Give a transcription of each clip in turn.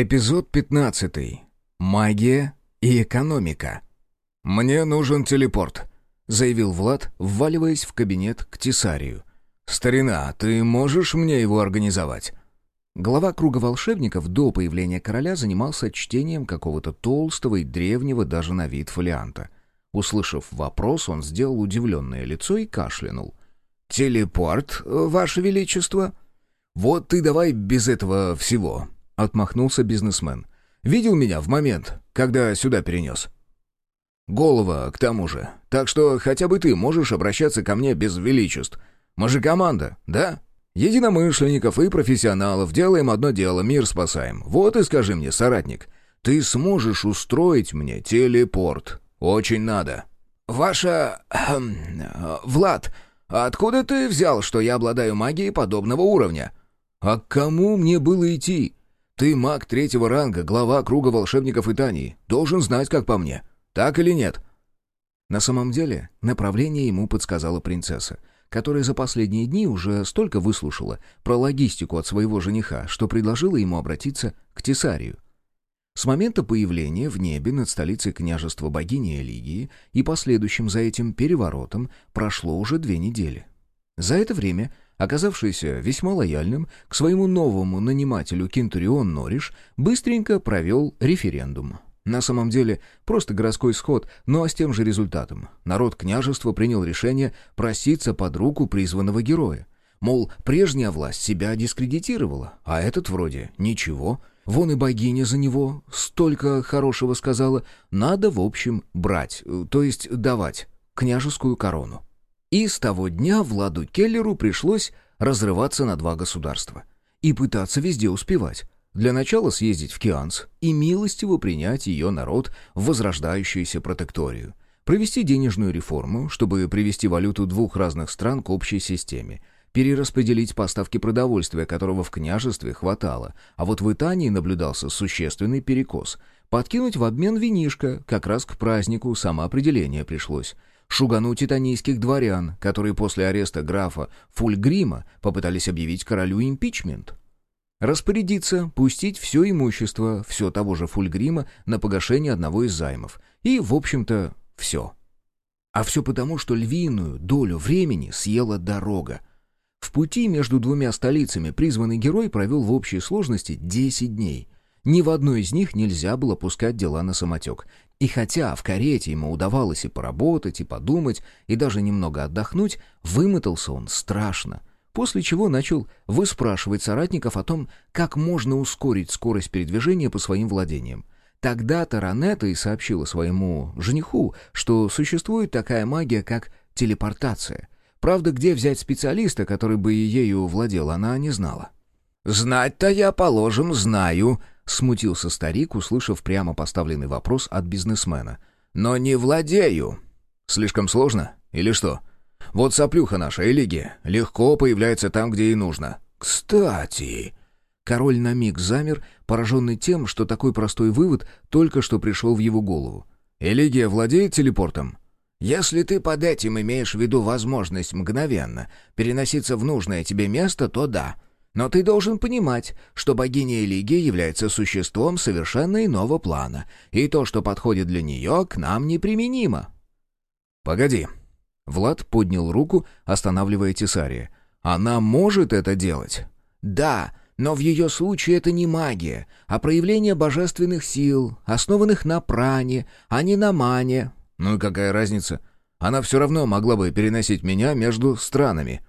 Эпизод 15. Магия и экономика. «Мне нужен телепорт», — заявил Влад, вваливаясь в кабинет к Тесарию. «Старина, ты можешь мне его организовать?» Глава круга волшебников до появления короля занимался чтением какого-то толстого и древнего даже на вид фолианта. Услышав вопрос, он сделал удивленное лицо и кашлянул. «Телепорт, ваше величество?» «Вот ты давай без этого всего», Отмахнулся бизнесмен. «Видел меня в момент, когда сюда перенес?» «Голова, к тому же. Так что хотя бы ты можешь обращаться ко мне без величеств. Мы же команда, да? Единомышленников и профессионалов. Делаем одно дело, мир спасаем. Вот и скажи мне, соратник, ты сможешь устроить мне телепорт? Очень надо». «Ваша... Эм, Влад, откуда ты взял, что я обладаю магией подобного уровня?» «А к кому мне было идти? Ты маг третьего ранга, глава круга волшебников Итании. Должен знать, как по мне. Так или нет?» На самом деле, направление ему подсказала принцесса, которая за последние дни уже столько выслушала про логистику от своего жениха, что предложила ему обратиться к Тесарию. С момента появления в небе над столицей княжества богини Элигии и последующим за этим переворотом прошло уже две недели. За это время оказавшийся весьма лояльным к своему новому нанимателю Кинтурион Нориш, быстренько провел референдум. На самом деле, просто городской сход, но с тем же результатом. Народ княжества принял решение проситься под руку призванного героя. Мол, прежняя власть себя дискредитировала, а этот вроде ничего. Вон и богиня за него столько хорошего сказала. Надо, в общем, брать, то есть давать княжескую корону. И с того дня Владу Келлеру пришлось разрываться на два государства. И пытаться везде успевать. Для начала съездить в Кианс и милостиво принять ее народ в возрождающуюся протекторию. Провести денежную реформу, чтобы привести валюту двух разных стран к общей системе. Перераспределить поставки продовольствия, которого в княжестве хватало. А вот в Итании наблюдался существенный перекос. Подкинуть в обмен винишко, как раз к празднику самоопределение пришлось шугануть итанийских дворян, которые после ареста графа Фульгрима попытались объявить королю импичмент. Распорядиться, пустить все имущество, все того же Фульгрима на погашение одного из займов. И, в общем-то, все. А все потому, что львиную долю времени съела дорога. В пути между двумя столицами призванный герой провел в общей сложности 10 дней. Ни в одной из них нельзя было пускать дела на самотек. И хотя в карете ему удавалось и поработать, и подумать, и даже немного отдохнуть, вымотался он страшно. После чего начал выспрашивать соратников о том, как можно ускорить скорость передвижения по своим владениям. Тогда-то и сообщила своему жениху, что существует такая магия, как телепортация. Правда, где взять специалиста, который бы ею владел, она не знала. «Знать-то я, положим, знаю», Смутился старик, услышав прямо поставленный вопрос от бизнесмена. «Но не владею». «Слишком сложно? Или что?» «Вот соплюха наша, Элиги, легко появляется там, где ей нужно». «Кстати...» Король на миг замер, пораженный тем, что такой простой вывод только что пришел в его голову. «Элигия владеет телепортом?» «Если ты под этим имеешь в виду возможность мгновенно переноситься в нужное тебе место, то да. Но ты должен понимать, что богиня Элигия является существом совершенно иного плана, и то, что подходит для нее, к нам неприменимо». «Погоди». Влад поднял руку, останавливая Тесария. «Она может это делать?» «Да, но в ее случае это не магия, а проявление божественных сил, основанных на пране, а не на мане». «Ну и какая разница? Она все равно могла бы переносить меня между странами».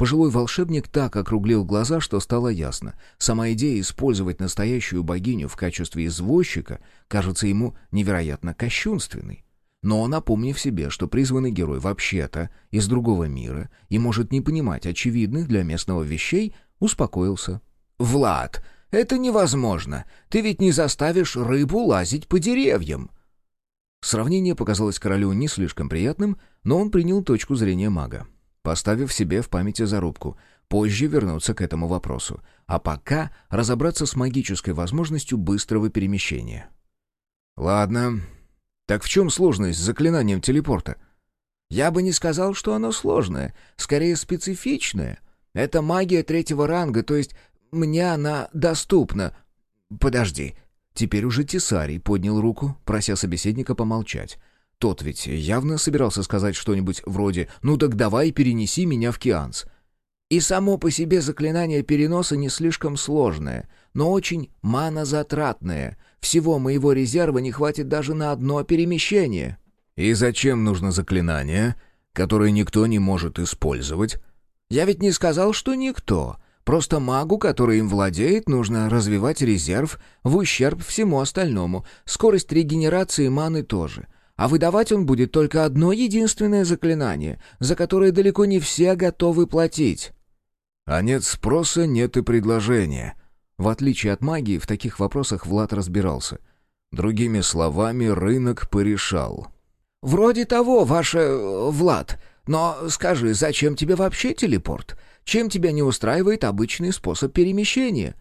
Пожилой волшебник так округлил глаза, что стало ясно. Сама идея использовать настоящую богиню в качестве извозчика кажется ему невероятно кощунственной. Но, напомнив себе, что призванный герой вообще-то из другого мира и может не понимать очевидных для местного вещей, успокоился. «Влад, это невозможно. Ты ведь не заставишь рыбу лазить по деревьям». Сравнение показалось королю не слишком приятным, но он принял точку зрения мага поставив себе в памяти зарубку, позже вернуться к этому вопросу, а пока разобраться с магической возможностью быстрого перемещения. «Ладно. Так в чем сложность с заклинанием телепорта?» «Я бы не сказал, что оно сложное, скорее специфичное. Это магия третьего ранга, то есть мне она доступна. подожди». Теперь уже Тесарий поднял руку, прося собеседника помолчать. Тот ведь явно собирался сказать что-нибудь вроде «Ну так давай перенеси меня в Кианс». И само по себе заклинание переноса не слишком сложное, но очень манозатратное. Всего моего резерва не хватит даже на одно перемещение. «И зачем нужно заклинание, которое никто не может использовать?» «Я ведь не сказал, что никто. Просто магу, который им владеет, нужно развивать резерв в ущерб всему остальному. Скорость регенерации маны тоже. А выдавать он будет только одно единственное заклинание, за которое далеко не все готовы платить». «А нет спроса, нет и предложения». В отличие от магии, в таких вопросах Влад разбирался. Другими словами, рынок порешал. «Вроде того, ваше... Э, Влад. Но скажи, зачем тебе вообще телепорт? Чем тебя не устраивает обычный способ перемещения?»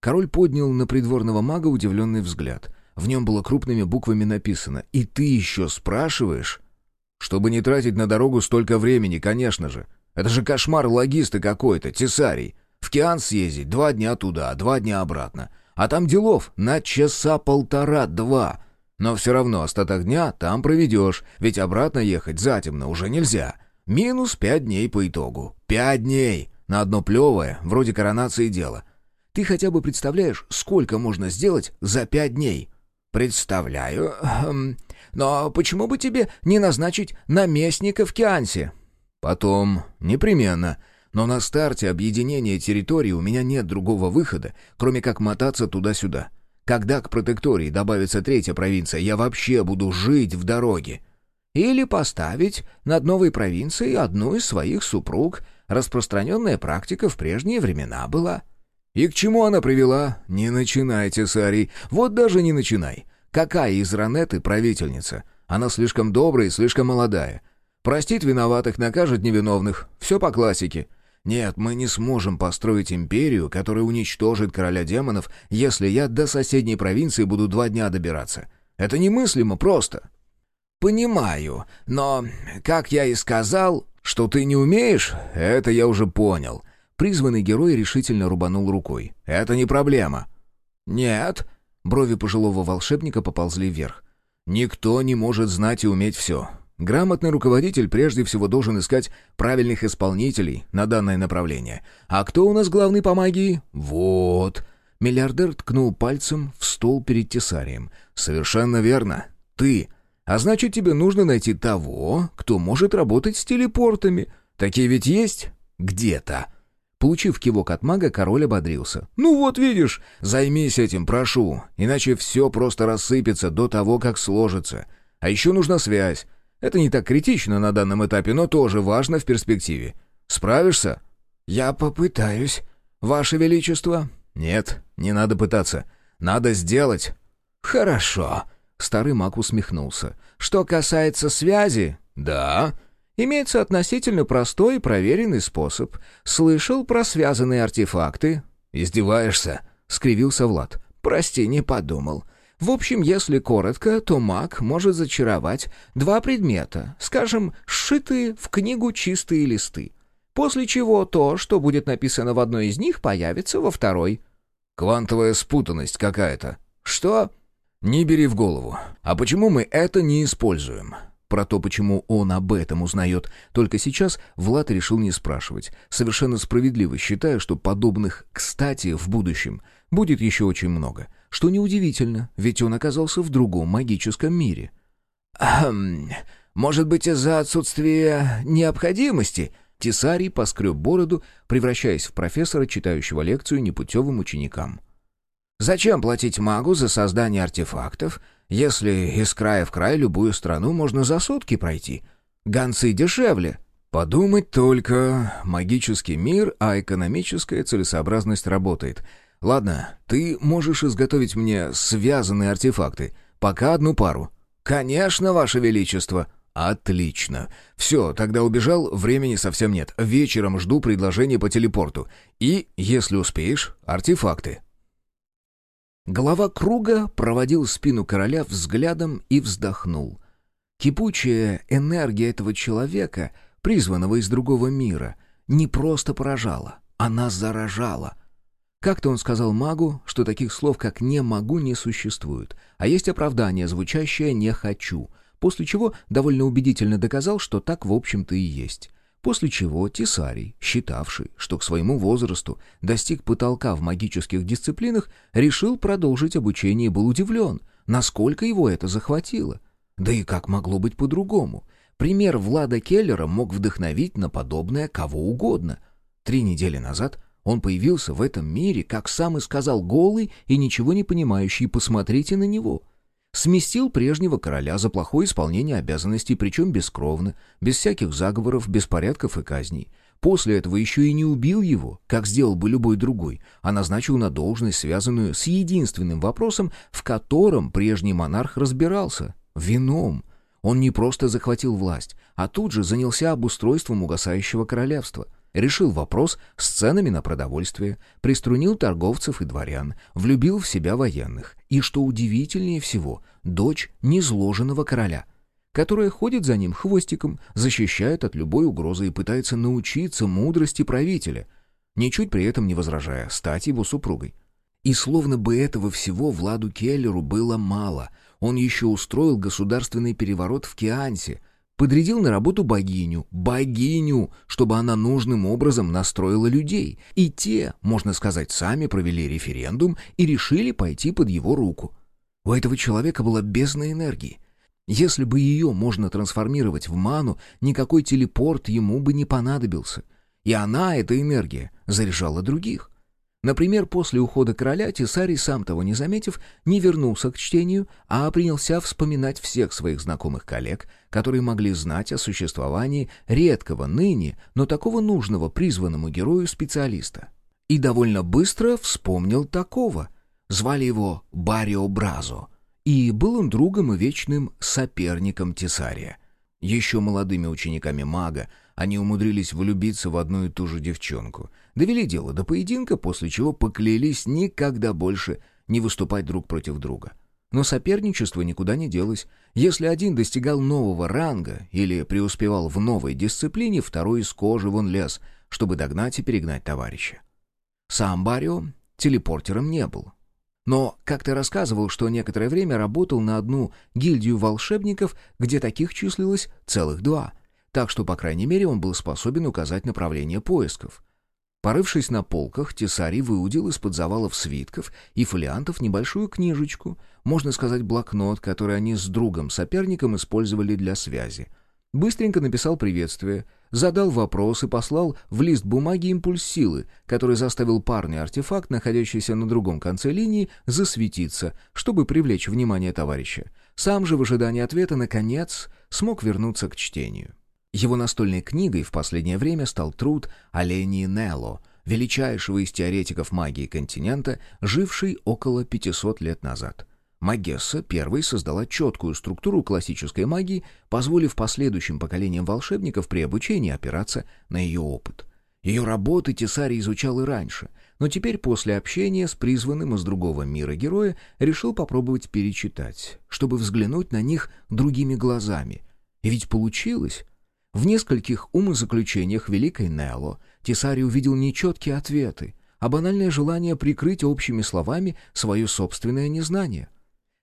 Король поднял на придворного мага удивленный взгляд. В нем было крупными буквами написано «И ты еще спрашиваешь?» «Чтобы не тратить на дорогу столько времени, конечно же. Это же кошмар логиста какой-то, тесарий. В Киан съездить два дня туда, два дня обратно. А там делов на часа полтора-два. Но все равно остаток дня там проведешь, ведь обратно ехать затемно уже нельзя. Минус пять дней по итогу. Пять дней! На одно плевое, вроде коронации дела. Ты хотя бы представляешь, сколько можно сделать за пять дней? Представляю. Хм, но почему бы тебе не назначить наместника в Киансе? Потом, непременно. Но на старте объединения территории у меня нет другого выхода, кроме как мотаться туда-сюда. Когда к протектории добавится третья провинция, я вообще буду жить в дороге. Или поставить над новой провинцией одну из своих супруг. Распространенная практика в прежние времена была. И к чему она привела? Не начинайте, Сарий. Вот даже не начинай. Какая из Ранеты правительница? Она слишком добрая и слишком молодая. Простит виноватых, накажет невиновных. Все по классике. Нет, мы не сможем построить империю, которая уничтожит короля демонов, если я до соседней провинции буду два дня добираться. Это немыслимо просто. Понимаю, но, как я и сказал, что ты не умеешь, это я уже понял. Призванный герой решительно рубанул рукой. Это не проблема. Нет. Брови пожилого волшебника поползли вверх. Никто не может знать и уметь все. Грамотный руководитель прежде всего должен искать правильных исполнителей на данное направление. А кто у нас главный по магии? Вот. Миллиардер ткнул пальцем в стол перед Тесарием. Совершенно верно. Ты. А значит, тебе нужно найти того, кто может работать с телепортами. Такие ведь есть? Где-то. Получив кивок от мага, король ободрился. «Ну вот видишь, займись этим, прошу, иначе все просто рассыпется до того, как сложится. А еще нужна связь. Это не так критично на данном этапе, но тоже важно в перспективе. Справишься?» «Я попытаюсь, Ваше Величество». «Нет, не надо пытаться. Надо сделать». «Хорошо», — старый маг усмехнулся. «Что касается связи...» «Да». «Имеется относительно простой и проверенный способ. Слышал про связанные артефакты?» «Издеваешься?» — скривился Влад. «Прости, не подумал. В общем, если коротко, то маг может зачаровать два предмета, скажем, сшитые в книгу чистые листы. После чего то, что будет написано в одной из них, появится во второй. Квантовая спутанность какая-то. Что? Не бери в голову. А почему мы это не используем? Про то, почему он об этом узнает, только сейчас Влад решил не спрашивать, совершенно справедливо считая, что подобных «кстати» в будущем будет еще очень много — что неудивительно, ведь он оказался в другом магическом мире. «Хм, может быть, из-за отсутствия необходимости?» Тесарий поскреб бороду, превращаясь в профессора, читающего лекцию непутевым ученикам. «Зачем платить магу за создание артефактов, если из края в край любую страну можно за сутки пройти? Гонцы дешевле». «Подумать только, магический мир, а экономическая целесообразность работает», «Ладно, ты можешь изготовить мне связанные артефакты. Пока одну пару». «Конечно, Ваше Величество». «Отлично. Все, тогда убежал, времени совсем нет. Вечером жду предложения по телепорту. И, если успеешь, артефакты». Голова круга проводил спину короля взглядом и вздохнул. Кипучая энергия этого человека, призванного из другого мира, не просто поражала, она заражала — Как-то он сказал магу, что таких слов, как «не могу» не существует, а есть оправдание, звучащее «не хочу», после чего довольно убедительно доказал, что так в общем-то и есть. После чего Тесарий, считавший, что к своему возрасту достиг потолка в магических дисциплинах, решил продолжить обучение и был удивлен, насколько его это захватило. Да и как могло быть по-другому? Пример Влада Келлера мог вдохновить на подобное кого угодно. Три недели назад он появился в этом мире, как сам и сказал, голый и ничего не понимающий, посмотрите на него. Сместил прежнего короля за плохое исполнение обязанностей, причем бескровно, без всяких заговоров, беспорядков и казней. После этого еще и не убил его, как сделал бы любой другой, а назначил на должность, связанную с единственным вопросом, в котором прежний монарх разбирался — вином. Он не просто захватил власть, а тут же занялся обустройством угасающего королевства — Решил вопрос с ценами на продовольствие, приструнил торговцев и дворян, влюбил в себя военных. И, что удивительнее всего, дочь незложенного короля, которая ходит за ним хвостиком, защищает от любой угрозы и пытается научиться мудрости правителя, ничуть при этом не возражая стать его супругой. И словно бы этого всего Владу Келлеру было мало, он еще устроил государственный переворот в Киансе — Подрядил на работу богиню, богиню, чтобы она нужным образом настроила людей. И те, можно сказать, сами провели референдум и решили пойти под его руку. У этого человека была бездна энергии. Если бы ее можно трансформировать в ману, никакой телепорт ему бы не понадобился. И она, эта энергия, заряжала других. Например, после ухода короля Тесарий, сам того не заметив, не вернулся к чтению, а принялся вспоминать всех своих знакомых коллег, которые могли знать о существовании редкого ныне, но такого нужного призванному герою специалиста. И довольно быстро вспомнил такого. Звали его Барио Бразо, и был он другом и вечным соперником Тесария. Еще молодыми учениками мага они умудрились влюбиться в одну и ту же девчонку. Довели дело до поединка, после чего поклялись никогда больше не выступать друг против друга. Но соперничество никуда не делось. Если один достигал нового ранга или преуспевал в новой дисциплине, второй из кожи вон лез, чтобы догнать и перегнать товарища. Сам Барио телепортером не был. Но как-то рассказывал, что некоторое время работал на одну гильдию волшебников, где таких числилось целых два — так что, по крайней мере, он был способен указать направление поисков. Порывшись на полках, Тесарий выудил из-под завалов свитков и фолиантов небольшую книжечку, можно сказать, блокнот, который они с другом-соперником использовали для связи. Быстренько написал приветствие, задал вопрос и послал в лист бумаги импульс силы, который заставил парный артефакт, находящийся на другом конце линии, засветиться, чтобы привлечь внимание товарища. Сам же в ожидании ответа, наконец, смог вернуться к чтению. Его настольной книгой в последнее время стал труд Олении Нелло, величайшего из теоретиков магии континента, живший около 500 лет назад. Магесса первой создала четкую структуру классической магии, позволив последующим поколениям волшебников при обучении опираться на ее опыт. Ее работы Тесарий изучал и раньше, но теперь после общения с призванным из другого мира героя решил попробовать перечитать, чтобы взглянуть на них другими глазами. И ведь получилось. В нескольких умозаключениях Великой Нелло Тесарий увидел нечеткие ответы, а банальное желание прикрыть общими словами свое собственное незнание.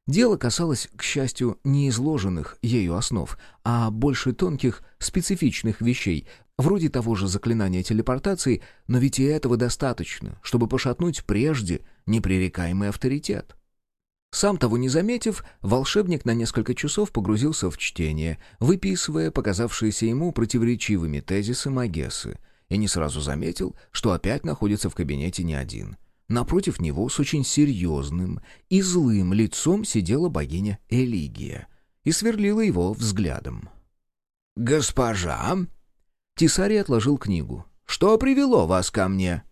Дело касалось, к счастью, не изложенных ею основ, а больше тонких, специфичных вещей, вроде того же заклинания телепортации, но ведь и этого достаточно, чтобы пошатнуть прежде непререкаемый авторитет. Сам того не заметив, волшебник на несколько часов погрузился в чтение, выписывая показавшиеся ему противоречивыми тезисы Магессы, и не сразу заметил, что опять находится в кабинете не один. Напротив него с очень серьезным и злым лицом сидела богиня Элигия и сверлила его взглядом. «Госпожа!» Тисарий отложил книгу. «Что привело вас ко мне?»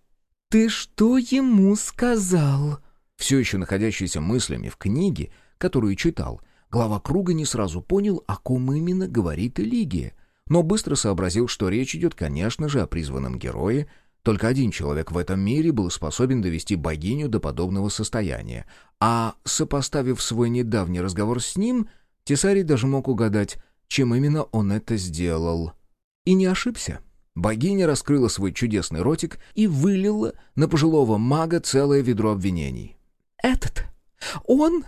«Ты что ему сказал?» Все еще находящийся мыслями в книге, которую читал, глава круга не сразу понял, о ком именно говорит Элигия, но быстро сообразил, что речь идет, конечно же, о призванном герое, только один человек в этом мире был способен довести богиню до подобного состояния, а, сопоставив свой недавний разговор с ним, Тесарий даже мог угадать, чем именно он это сделал. И не ошибся. Богиня раскрыла свой чудесный ротик и вылила на пожилого мага целое ведро обвинений. «Этот? Он?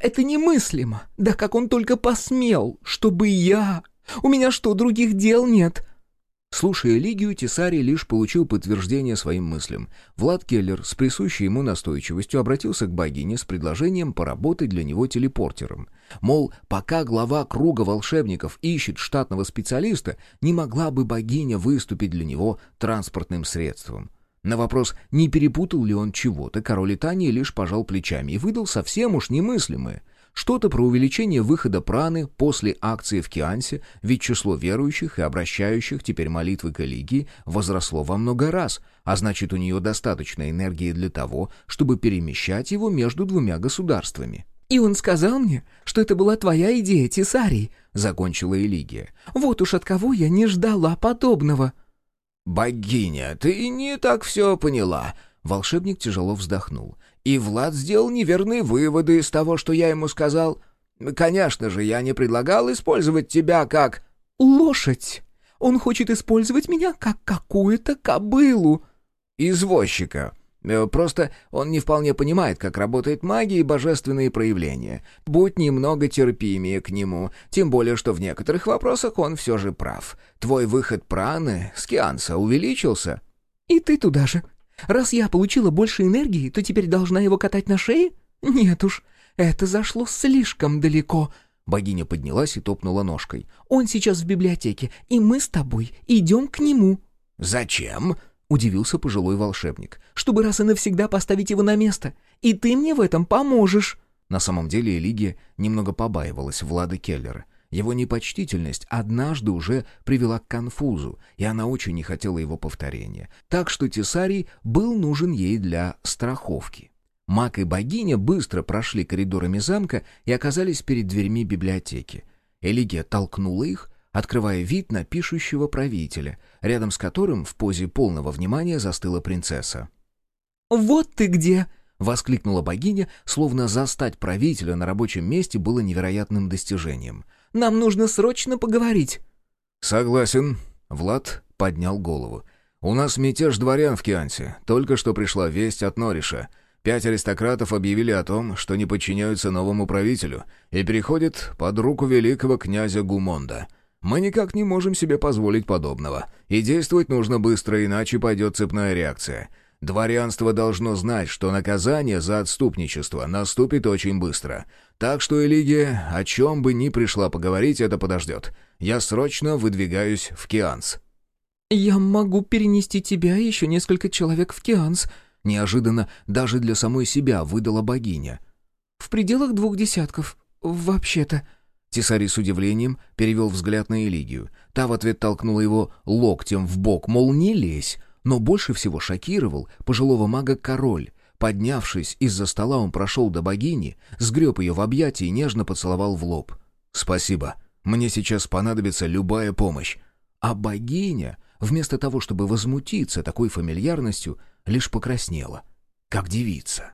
Это немыслимо! Да как он только посмел! Чтобы я! У меня что, других дел нет?» Слушая Лигию, Тесарий лишь получил подтверждение своим мыслям. Влад Келлер с присущей ему настойчивостью обратился к богине с предложением поработать для него телепортером. Мол, пока глава круга волшебников ищет штатного специалиста, не могла бы богиня выступить для него транспортным средством. На вопрос, не перепутал ли он чего-то, король Итании лишь пожал плечами и выдал совсем уж немыслимое — что-то про увеличение выхода праны после акции в Киансе, ведь число верующих и обращающих теперь молитвы к религии возросло во много раз, а значит у нее достаточно энергии для того, чтобы перемещать его между двумя государствами. «И он сказал мне, что это была твоя идея, Тесарий», — закончила Элигия. «Вот уж от кого я не ждала подобного». «Богиня, ты не так все поняла», — волшебник тяжело вздохнул. И Влад сделал неверные выводы из того, что я ему сказал. Конечно же, я не предлагал использовать тебя как... Лошадь! Он хочет использовать меня как какую-то кобылу. Извозчика. Э, просто он не вполне понимает, как работает магия и божественные проявления. Будь немного терпимее к нему, тем более, что в некоторых вопросах он все же прав. Твой выход праны с Кианса увеличился. «И ты туда же», Раз я получила больше энергии, то теперь должна его катать на шее? Нет уж, это зашло слишком далеко». Богиня поднялась и топнула ножкой. «Он сейчас в библиотеке, и мы с тобой идем к нему». «Зачем?» — удивился пожилой волшебник. «Чтобы раз и навсегда поставить его на место. И ты мне в этом поможешь». На самом деле Элигия немного побаивалась Влада Келлера. Его непочтительность однажды уже привела к конфузу, и она очень не хотела его повторения. Так что Тесарий был нужен ей для страховки. Маг и богиня быстро прошли коридорами замка и оказались перед дверьми библиотеки. Элигия толкнула их, открывая вид на пишущего правителя, рядом с которым в позе полного внимания застыла принцесса. «Вот ты где!» — воскликнула богиня, словно застать правителя на рабочем месте было невероятным достижением. Нам нужно срочно поговорить». «Согласен». Влад поднял голову. «У нас мятеж дворян в Киансе. Только что пришла весть от Нориша. Пять аристократов объявили о том, что не подчиняются новому правителю и переходят под руку великого князя Гумонда. Мы никак не можем себе позволить подобного. И действовать нужно быстро, иначе пойдет цепная реакция. Дворянство должно знать, что наказание за отступничество наступит очень быстро. Так что, Элигия, о чем бы ни пришла поговорить, это подождет. Я срочно выдвигаюсь в Кианс». «Я могу перенести тебя и еще несколько человек в Кианс», неожиданно даже для самой себя выдала богиня. «В пределах двух десятков, вообще-то». Тесарий с удивлением перевел взгляд на Элигию. Та в ответ толкнула его локтем в бок, мол, не лезь. Но больше всего шокировал пожилого мага король. Поднявшись из-за стола, он прошел до богини, сгреб ее в объятия и нежно поцеловал в лоб. «Спасибо. Мне сейчас понадобится любая помощь». А богиня, вместо того, чтобы возмутиться такой фамильярностью, лишь покраснела, как девица.